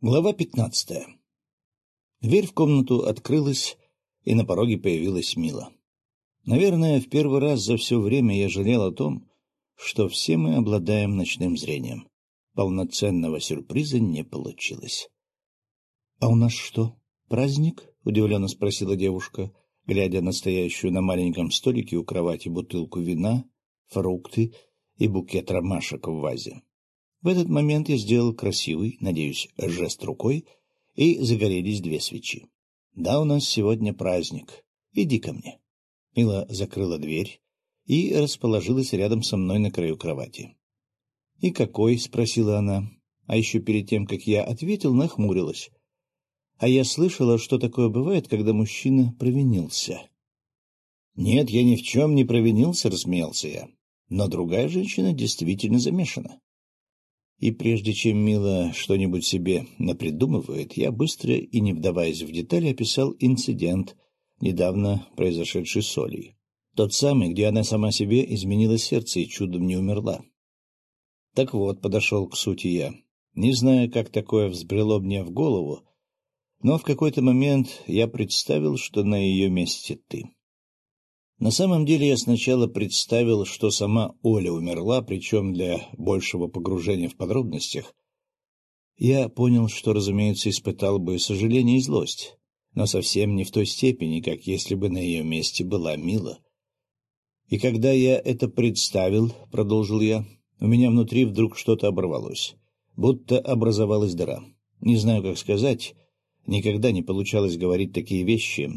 Глава пятнадцатая. Дверь в комнату открылась, и на пороге появилась Мила. Наверное, в первый раз за все время я жалел о том, что все мы обладаем ночным зрением. Полноценного сюрприза не получилось. — А у нас что, праздник? — удивленно спросила девушка, глядя на стоящую на маленьком столике у кровати бутылку вина, фрукты и букет ромашек в вазе. В этот момент я сделал красивый, надеюсь, жест рукой, и загорелись две свечи. Да, у нас сегодня праздник. Иди ко мне. Мила закрыла дверь и расположилась рядом со мной на краю кровати. — И какой? — спросила она. А еще перед тем, как я ответил, нахмурилась. А я слышала, что такое бывает, когда мужчина провинился. — Нет, я ни в чем не провинился, — рассмеялся я. Но другая женщина действительно замешана. И прежде чем Мила что-нибудь себе напридумывает, я быстро и не вдаваясь в детали описал инцидент, недавно произошедший с Олей. Тот самый, где она сама себе изменила сердце и чудом не умерла. Так вот, подошел к сути я. Не знаю, как такое взбрело мне в голову, но в какой-то момент я представил, что на ее месте ты. На самом деле я сначала представил, что сама Оля умерла, причем для большего погружения в подробностях. Я понял, что, разумеется, испытал бы сожаление и злость, но совсем не в той степени, как если бы на ее месте была Мила. И когда я это представил, — продолжил я, — у меня внутри вдруг что-то оборвалось, будто образовалась дыра. Не знаю, как сказать, никогда не получалось говорить такие вещи,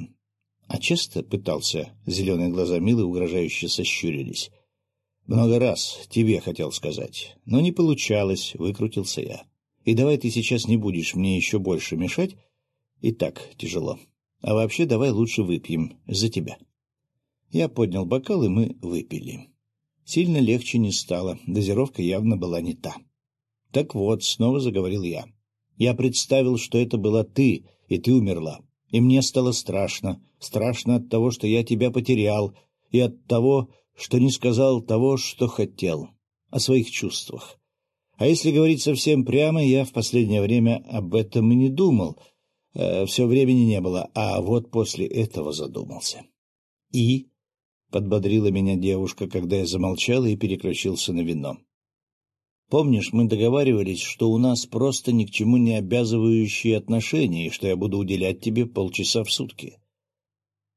а часто пытался, зеленые глаза Милы угрожающе сощурились. Много раз тебе хотел сказать, но не получалось, выкрутился я. И давай ты сейчас не будешь мне еще больше мешать. И так тяжело. А вообще давай лучше выпьем за тебя. Я поднял бокал, и мы выпили. Сильно легче не стало, дозировка явно была не та. Так вот, снова заговорил я. Я представил, что это была ты, и ты умерла. И мне стало страшно, страшно от того, что я тебя потерял, и от того, что не сказал того, что хотел, о своих чувствах. А если говорить совсем прямо, я в последнее время об этом и не думал. Э, все времени не было, а вот после этого задумался. — И? — подбодрила меня девушка, когда я замолчал и переключился на вино. Помнишь, мы договаривались, что у нас просто ни к чему не обязывающие отношения, и что я буду уделять тебе полчаса в сутки?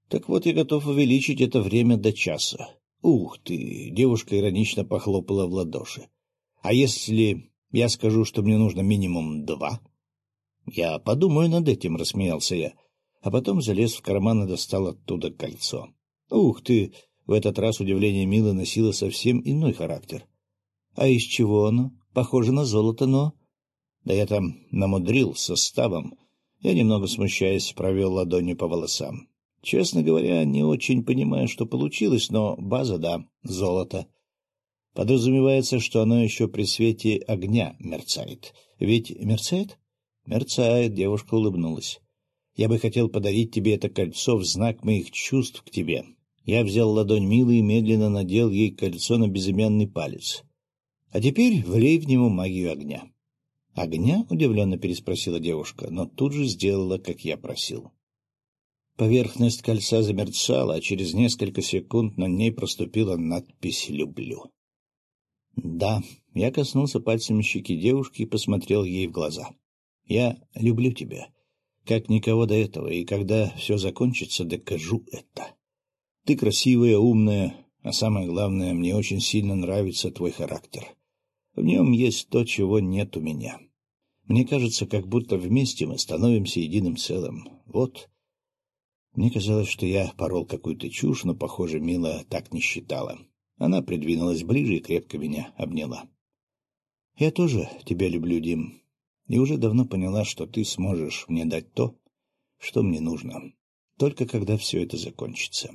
Так вот, я готов увеличить это время до часа. Ух ты! Девушка иронично похлопала в ладоши. А если я скажу, что мне нужно минимум два? Я подумаю над этим, рассмеялся я, а потом залез в карман и достал оттуда кольцо. Ух ты! В этот раз удивление Милы носило совсем иной характер. А из чего оно? Похоже на золото, но... Да я там намудрил составом. Я, немного смущаясь, провел ладонью по волосам. Честно говоря, не очень понимаю, что получилось, но база, да, золото. Подразумевается, что оно еще при свете огня мерцает. Ведь мерцает? Мерцает, девушка улыбнулась. Я бы хотел подарить тебе это кольцо в знак моих чувств к тебе. Я взял ладонь Милы и медленно надел ей кольцо на безымянный палец. А теперь влей в него магию огня. — Огня? — удивленно переспросила девушка, но тут же сделала, как я просил. Поверхность кольца замерцала, а через несколько секунд на ней проступила надпись «Люблю». Да, я коснулся пальцами щеки девушки и посмотрел ей в глаза. Я люблю тебя, как никого до этого, и когда все закончится, докажу это. Ты красивая, умная, а самое главное, мне очень сильно нравится твой характер. В нем есть то, чего нет у меня. Мне кажется, как будто вместе мы становимся единым целым. Вот. Мне казалось, что я порол какую-то чушь, но, похоже, Мила так не считала. Она придвинулась ближе и крепко меня обняла. — Я тоже тебя люблю, Дим, и уже давно поняла, что ты сможешь мне дать то, что мне нужно, только когда все это закончится.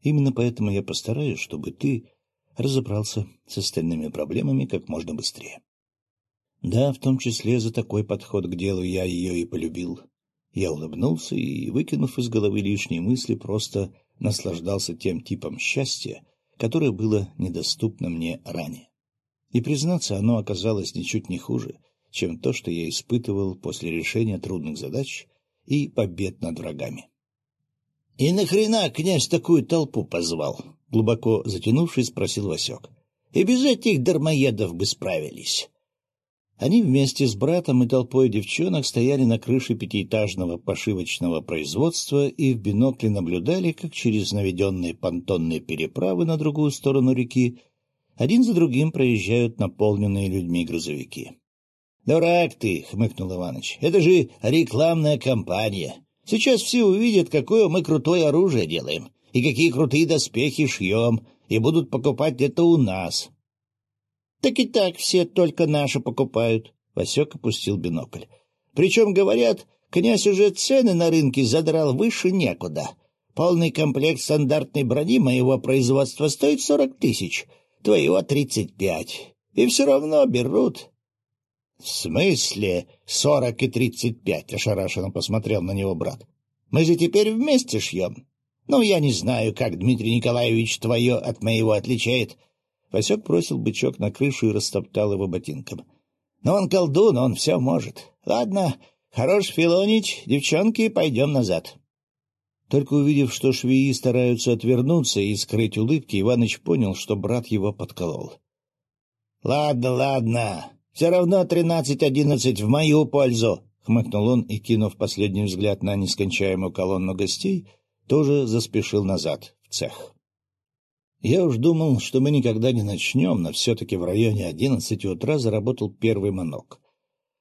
Именно поэтому я постараюсь, чтобы ты разобрался с остальными проблемами как можно быстрее. Да, в том числе за такой подход к делу я ее и полюбил. Я улыбнулся и, выкинув из головы лишние мысли, просто наслаждался тем типом счастья, которое было недоступно мне ранее. И, признаться, оно оказалось ничуть не хуже, чем то, что я испытывал после решения трудных задач и побед над врагами. — И нахрена князь такую толпу позвал? — глубоко затянувшись, спросил Васек. — И без этих дармоедов бы справились. Они вместе с братом и толпой девчонок стояли на крыше пятиэтажного пошивочного производства и в бинокле наблюдали, как через наведенные понтонные переправы на другую сторону реки один за другим проезжают наполненные людьми грузовики. — Дурак ты! — хмыкнул Иваныч. — Это же рекламная кампания. Сейчас все увидят, какое мы крутое оружие делаем и какие крутые доспехи шьем, и будут покупать это у нас. — Так и так все только наши покупают. Васек опустил бинокль. — Причем, говорят, князь уже цены на рынке задрал выше некуда. Полный комплект стандартной брони моего производства стоит сорок тысяч, твоего тридцать пять. И все равно берут. — В смысле сорок и тридцать пять? — ошарашенно посмотрел на него брат. — Мы же теперь вместе шьем. Ну, я не знаю, как Дмитрий Николаевич твое от моего отличает. Васек бросил бычок на крышу и растоптал его ботинком. Но он колдун, он все может. Ладно, хорош филонить, девчонки, пойдем назад. Только увидев, что швеи стараются отвернуться и скрыть улыбки, Иваныч понял, что брат его подколол. — Ладно, ладно, все равно тринадцать-одиннадцать в мою пользу, — хмыкнул он и, кинув последний взгляд на нескончаемую колонну гостей, — тоже заспешил назад, в цех. Я уж думал, что мы никогда не начнем, но все-таки в районе одиннадцати утра заработал первый манок.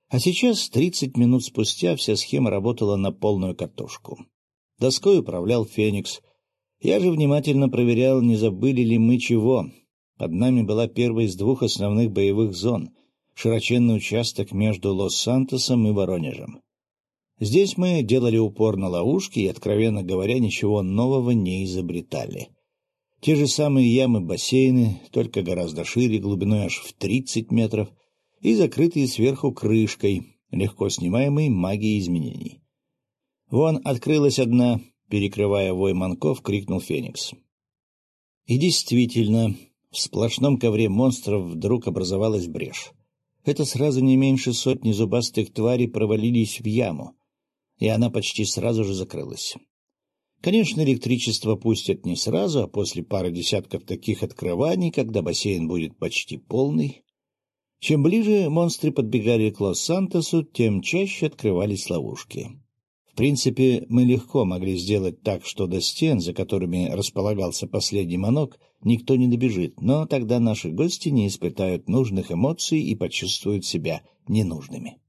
А сейчас, тридцать минут спустя, вся схема работала на полную катушку. Доской управлял Феникс. Я же внимательно проверял, не забыли ли мы чего. Под нами была первая из двух основных боевых зон — широченный участок между Лос-Сантосом и Воронежем. Здесь мы делали упор на ловушки и, откровенно говоря, ничего нового не изобретали. Те же самые ямы-бассейны, только гораздо шире, глубиной аж в 30 метров, и закрытые сверху крышкой, легко снимаемой магией изменений. Вон открылась одна, перекрывая вой манков, крикнул Феникс. И действительно, в сплошном ковре монстров вдруг образовалась брешь. Это сразу не меньше сотни зубастых тварей провалились в яму — и она почти сразу же закрылась. Конечно, электричество пустят не сразу, а после пары десятков таких открываний, когда бассейн будет почти полный. Чем ближе монстры подбегали к Лос-Сантосу, тем чаще открывались ловушки. В принципе, мы легко могли сделать так, что до стен, за которыми располагался последний манок, никто не добежит, но тогда наши гости не испытают нужных эмоций и почувствуют себя ненужными.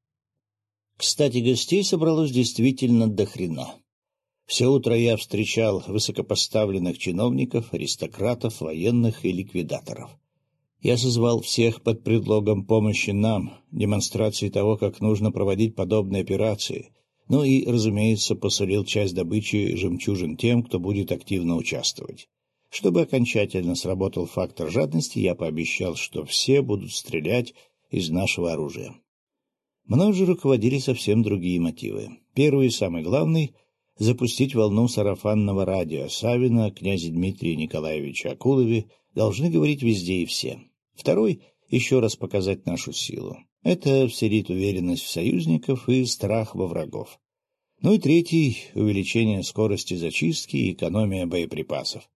Кстати, гостей собралось действительно до хрена. Все утро я встречал высокопоставленных чиновников, аристократов, военных и ликвидаторов. Я созвал всех под предлогом помощи нам, демонстрации того, как нужно проводить подобные операции, ну и, разумеется, посулил часть добычи жемчужин тем, кто будет активно участвовать. Чтобы окончательно сработал фактор жадности, я пообещал, что все будут стрелять из нашего оружия. Мной же руководили совсем другие мотивы. Первый и самый главный — запустить волну сарафанного радио Савина, князя Дмитрия Николаевича Акулове, должны говорить везде и все. Второй — еще раз показать нашу силу. Это вселит уверенность в союзников и страх во врагов. Ну и третий — увеличение скорости зачистки и экономия боеприпасов.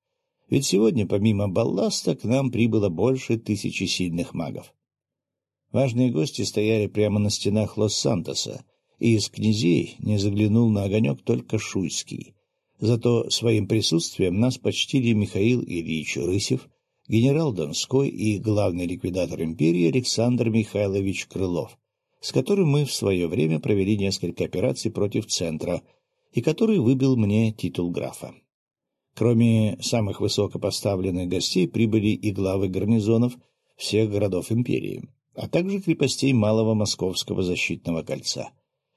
Ведь сегодня, помимо балласта, к нам прибыло больше тысячи сильных магов. Важные гости стояли прямо на стенах Лос-Сантоса, и из князей не заглянул на огонек только Шуйский. Зато своим присутствием нас почтили Михаил Ильич Рысев, генерал Донской и главный ликвидатор империи Александр Михайлович Крылов, с которым мы в свое время провели несколько операций против Центра, и который выбил мне титул графа. Кроме самых высокопоставленных гостей прибыли и главы гарнизонов всех городов империи а также крепостей Малого Московского защитного кольца.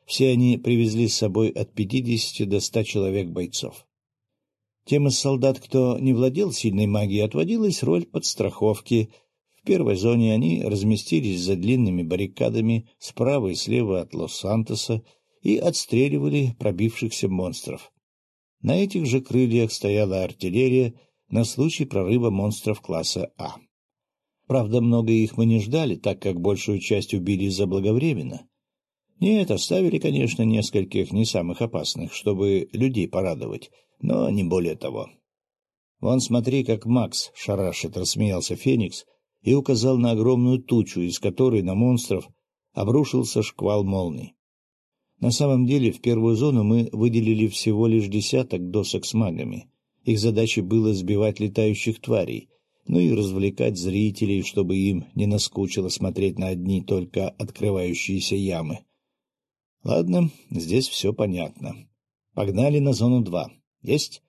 Все они привезли с собой от 50 до 100 человек бойцов. Тем из солдат, кто не владел сильной магией, отводилась роль подстраховки. В первой зоне они разместились за длинными баррикадами справа и слева от Лос-Сантоса и отстреливали пробившихся монстров. На этих же крыльях стояла артиллерия на случай прорыва монстров класса А. Правда, много их мы не ждали, так как большую часть убили заблаговременно. Нет, оставили, конечно, нескольких не самых опасных, чтобы людей порадовать, но не более того. Вон смотри, как Макс шарашит, рассмеялся Феникс и указал на огромную тучу, из которой на монстров обрушился шквал молний. На самом деле, в первую зону мы выделили всего лишь десяток досок с магами. Их задачей было сбивать летающих тварей, ну и развлекать зрителей, чтобы им не наскучило смотреть на одни только открывающиеся ямы. Ладно, здесь все понятно. Погнали на зону два. Есть?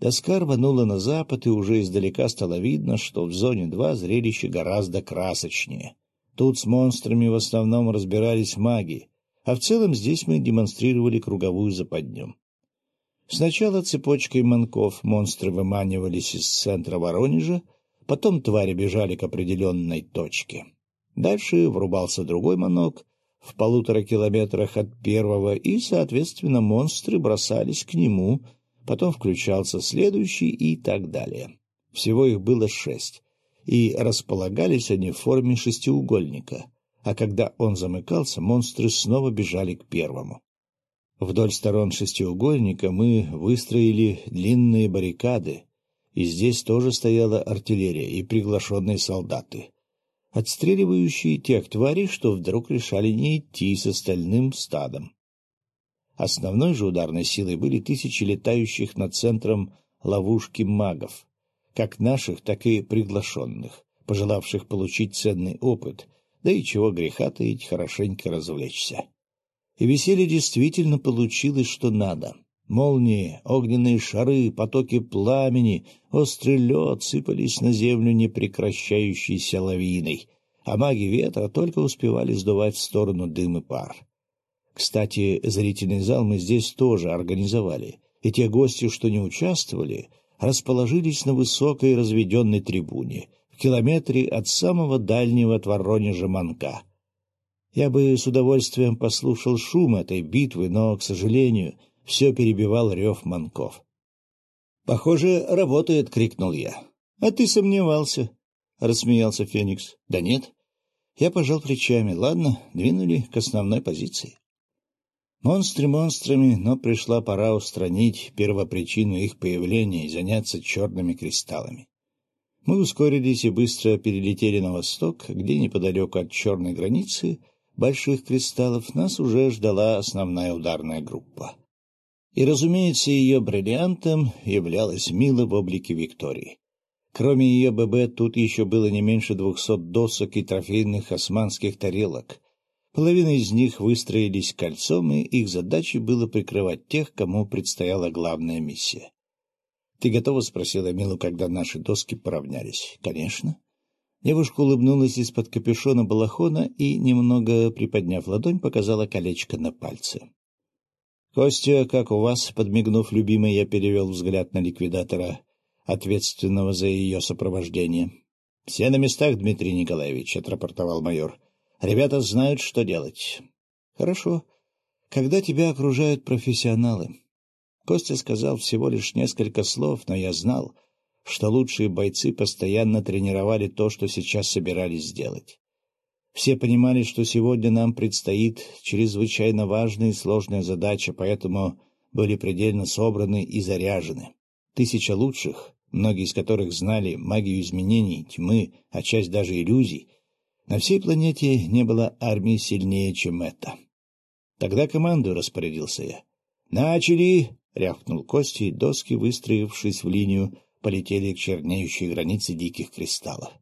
Доска рванула на запад, и уже издалека стало видно, что в зоне два зрелище гораздо красочнее. Тут с монстрами в основном разбирались маги, а в целом здесь мы демонстрировали круговую западню. Сначала цепочкой манков монстры выманивались из центра Воронежа, Потом твари бежали к определенной точке. Дальше врубался другой манок в полутора километрах от первого, и, соответственно, монстры бросались к нему, потом включался следующий и так далее. Всего их было шесть, и располагались они в форме шестиугольника, а когда он замыкался, монстры снова бежали к первому. Вдоль сторон шестиугольника мы выстроили длинные баррикады, и здесь тоже стояла артиллерия и приглашенные солдаты, отстреливающие тех тварей, что вдруг решали не идти с остальным стадом. Основной же ударной силой были тысячи летающих над центром ловушки магов, как наших, так и приглашенных, пожелавших получить ценный опыт, да и чего греха таить, хорошенько развлечься. И веселье действительно получилось, что надо. Молнии, огненные шары, потоки пламени, острый лед сыпались на землю непрекращающейся лавиной, а маги ветра только успевали сдувать в сторону дым и пар. Кстати, зрительный зал мы здесь тоже организовали, и те гости, что не участвовали, расположились на высокой разведенной трибуне, в километре от самого дальнего от Воронежа манка. Я бы с удовольствием послушал шум этой битвы, но, к сожалению, все перебивал рев манков. — Похоже, работает, — крикнул я. — А ты сомневался, — рассмеялся Феникс. — Да нет. Я пожал плечами. Ладно, двинули к основной позиции. Монстры монстрами, но пришла пора устранить первопричину их появления и заняться черными кристаллами. Мы ускорились и быстро перелетели на восток, где неподалеку от черной границы больших кристаллов нас уже ждала основная ударная группа. И, разумеется, ее бриллиантом являлась Мила в облике Виктории. Кроме ее ББ, тут еще было не меньше двухсот досок и трофейных османских тарелок. Половина из них выстроились кольцом, и их задачей было прикрывать тех, кому предстояла главная миссия. — Ты готова? — спросила Милу, когда наши доски поравнялись. — Конечно. Девушка улыбнулась из-под капюшона балахона и, немного приподняв ладонь, показала колечко на пальце. — Костя, как у вас? — подмигнув любимой, я перевел взгляд на ликвидатора, ответственного за ее сопровождение. — Все на местах, Дмитрий Николаевич, — отрапортовал майор. — Ребята знают, что делать. — Хорошо. Когда тебя окружают профессионалы. Костя сказал всего лишь несколько слов, но я знал, что лучшие бойцы постоянно тренировали то, что сейчас собирались сделать. Все понимали, что сегодня нам предстоит чрезвычайно важная и сложная задача, поэтому были предельно собраны и заряжены. Тысяча лучших, многие из которых знали магию изменений, тьмы, а часть даже иллюзий, на всей планете не было армии сильнее, чем это. Тогда команду распорядился я. «Начали!» — рявкнул Костя, и доски, выстроившись в линию, полетели к чернеющей границе диких кристаллов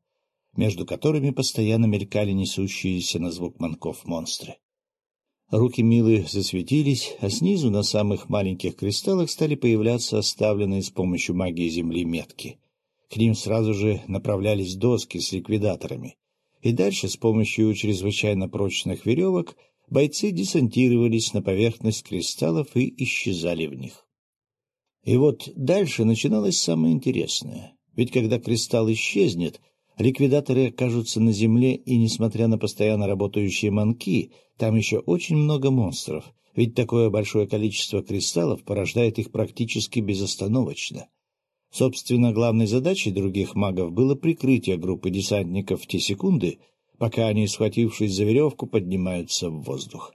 между которыми постоянно мелькали несущиеся на звук манков монстры. Руки Милы засветились, а снизу на самых маленьких кристаллах стали появляться оставленные с помощью магии Земли метки. К ним сразу же направлялись доски с ликвидаторами. И дальше с помощью чрезвычайно прочных веревок бойцы десантировались на поверхность кристаллов и исчезали в них. И вот дальше начиналось самое интересное. Ведь когда кристалл исчезнет — Ликвидаторы окажутся на земле, и, несмотря на постоянно работающие манки, там еще очень много монстров, ведь такое большое количество кристаллов порождает их практически безостановочно. Собственно, главной задачей других магов было прикрытие группы десантников в те секунды, пока они, схватившись за веревку, поднимаются в воздух.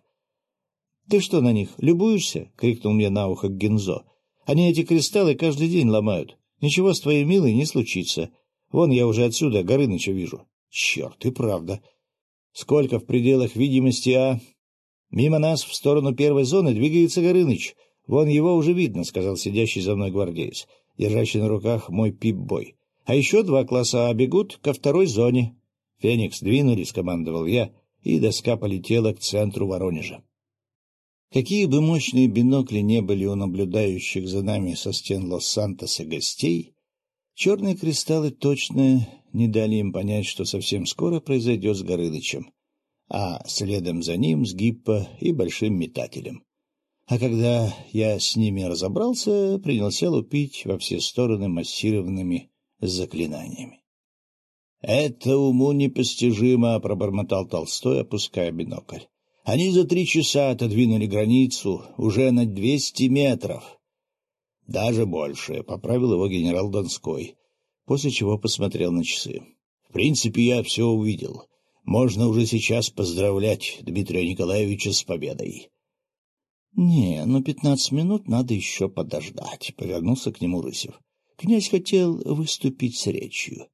— Ты что на них, любуешься? — крикнул мне на ухо Гензо. — Они эти кристаллы каждый день ломают. Ничего с твоей милой не случится. Вон я уже отсюда Горыныча вижу. Черт, и правда. Сколько в пределах видимости, а? Мимо нас в сторону первой зоны двигается Горыныч. Вон его уже видно, — сказал сидящий за мной гвардеец, держащий на руках мой пип-бой. А еще два класса А бегут ко второй зоне. — Феникс, двинули, — скомандовал я, и доска полетела к центру Воронежа. Какие бы мощные бинокли не были у наблюдающих за нами со стен Лос-Сантоса гостей, черные кристаллы точно не дали им понять, что совсем скоро произойдет с Горынычем, а следом за ним с Гиппо и Большим Метателем. А когда я с ними разобрался, принялся лупить во все стороны массированными заклинаниями. — Это уму непостижимо, — пробормотал Толстой, опуская бинокль. Они за три часа отодвинули границу уже на двести метров. — Даже больше, — поправил его генерал Донской, после чего посмотрел на часы. — В принципе, я все увидел. Можно уже сейчас поздравлять Дмитрия Николаевича с победой. — Не, ну пятнадцать минут надо еще подождать, — повернулся к нему Рысев. Князь хотел выступить с речью.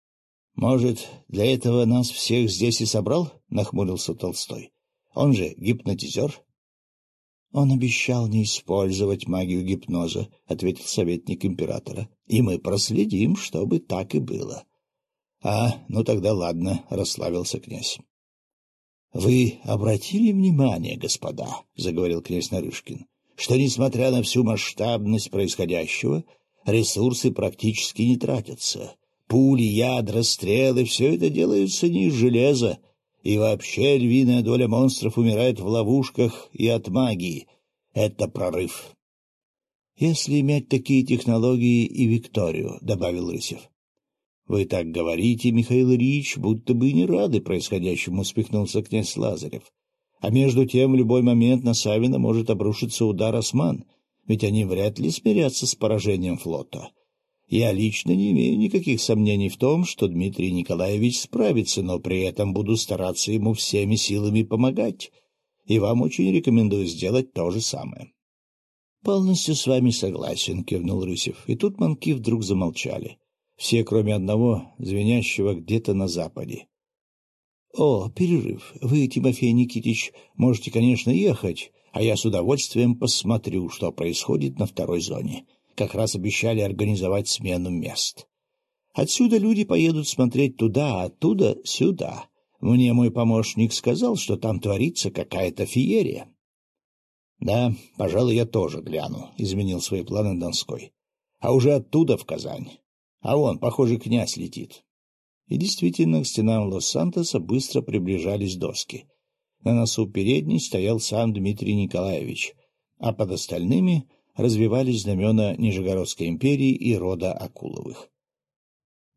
— Может, для этого нас всех здесь и собрал? — нахмурился Толстой. Он же гипнотизер. — Он обещал не использовать магию гипноза, — ответил советник императора. — И мы проследим, чтобы так и было. — А, ну тогда ладно, — расслабился князь. — Вы обратили внимание, господа, — заговорил князь Нарышкин, — что, несмотря на всю масштабность происходящего, ресурсы практически не тратятся. Пули, ядра, стрелы — все это делается не из железа, и вообще львиная доля монстров умирает в ловушках и от магии. Это прорыв. — Если иметь такие технологии и Викторию, — добавил Рысев. — Вы так говорите, Михаил Ильич, будто бы не рады происходящему, — успехнулся князь Лазарев. А между тем в любой момент на Савина может обрушиться удар осман, ведь они вряд ли смирятся с поражением флота. Я лично не имею никаких сомнений в том, что Дмитрий Николаевич справится, но при этом буду стараться ему всеми силами помогать, и вам очень рекомендую сделать то же самое. — Полностью с вами согласен, — кивнул Рысев, и тут манки вдруг замолчали. Все, кроме одного, звенящего где-то на западе. — О, перерыв. Вы, Тимофей Никитич, можете, конечно, ехать, а я с удовольствием посмотрю, что происходит на второй зоне. — как раз обещали организовать смену мест. Отсюда люди поедут смотреть туда, а оттуда — сюда. Мне мой помощник сказал, что там творится какая-то феерия. — Да, пожалуй, я тоже гляну, — изменил свои планы Донской. — А уже оттуда в Казань. А вон, похоже, князь летит. И действительно, к стенам Лос-Сантоса быстро приближались доски. На носу передней стоял сам Дмитрий Николаевич, а под остальными развивались знамена Нижегородской империи и рода Акуловых.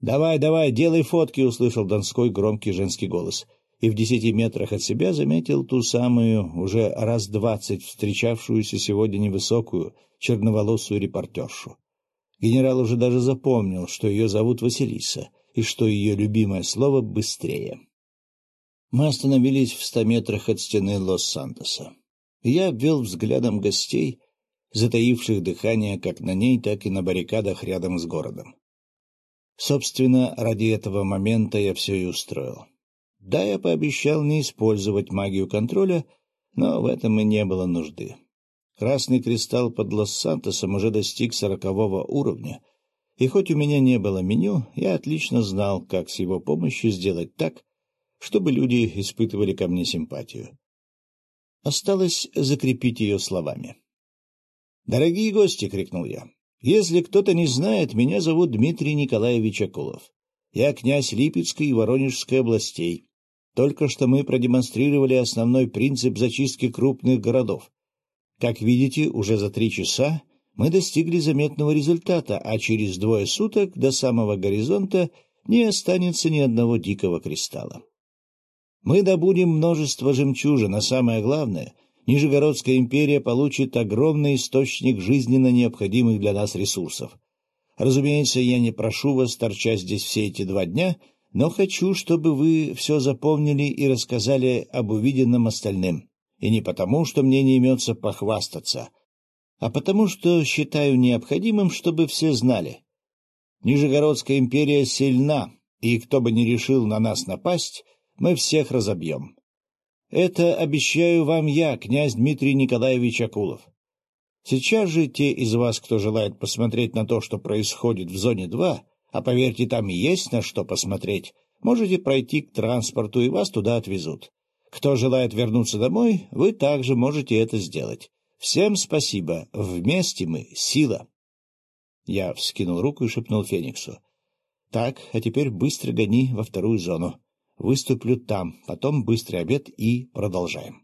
«Давай, давай, делай фотки!» — услышал Донской громкий женский голос. И в десяти метрах от себя заметил ту самую, уже раз двадцать встречавшуюся сегодня невысокую, черноволосую репортершу. Генерал уже даже запомнил, что ее зовут Василиса, и что ее любимое слово «быстрее». Мы остановились в ста метрах от стены Лос-Сантоса. Я обвел взглядом гостей — затаивших дыхание как на ней, так и на баррикадах рядом с городом. Собственно, ради этого момента я все и устроил. Да, я пообещал не использовать магию контроля, но в этом и не было нужды. Красный кристалл под Лос-Сантосом уже достиг сорокового уровня, и хоть у меня не было меню, я отлично знал, как с его помощью сделать так, чтобы люди испытывали ко мне симпатию. Осталось закрепить ее словами. «Дорогие гости!» — крикнул я. «Если кто-то не знает, меня зовут Дмитрий Николаевич Акулов. Я князь Липецкой и Воронежской областей. Только что мы продемонстрировали основной принцип зачистки крупных городов. Как видите, уже за три часа мы достигли заметного результата, а через двое суток до самого горизонта не останется ни одного дикого кристалла. Мы добудем множество жемчужин, а самое главное — Нижегородская империя получит огромный источник жизненно необходимых для нас ресурсов. Разумеется, я не прошу вас торчать здесь все эти два дня, но хочу, чтобы вы все запомнили и рассказали об увиденном остальным. И не потому, что мне не имется похвастаться, а потому, что считаю необходимым, чтобы все знали. Нижегородская империя сильна, и кто бы ни решил на нас напасть, мы всех разобьем. Это обещаю вам я, князь Дмитрий Николаевич Акулов. Сейчас же те из вас, кто желает посмотреть на то, что происходит в зоне 2, а поверьте, там есть на что посмотреть, можете пройти к транспорту, и вас туда отвезут. Кто желает вернуться домой, вы также можете это сделать. Всем спасибо. Вместе мы — сила. Я вскинул руку и шепнул Фениксу. — Так, а теперь быстро гони во вторую зону. Выступлю там, потом быстрый обед и продолжаем.